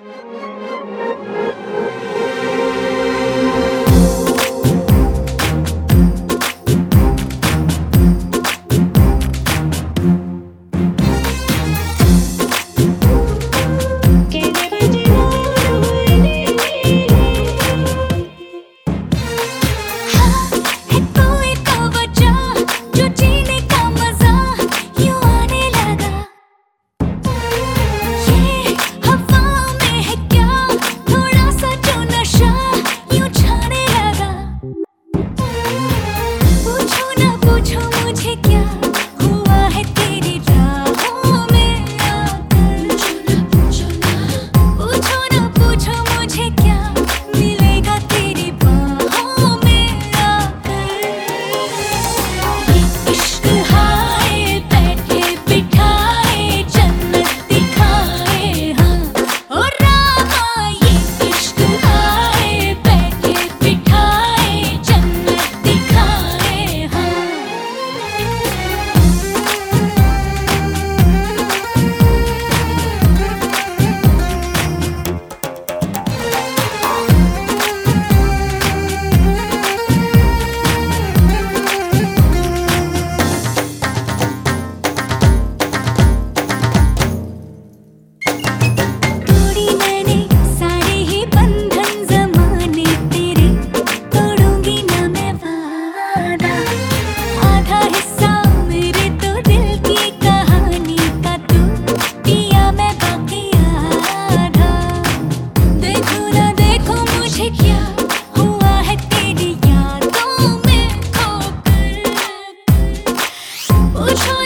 Música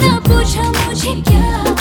ना पूछा मुझे क्या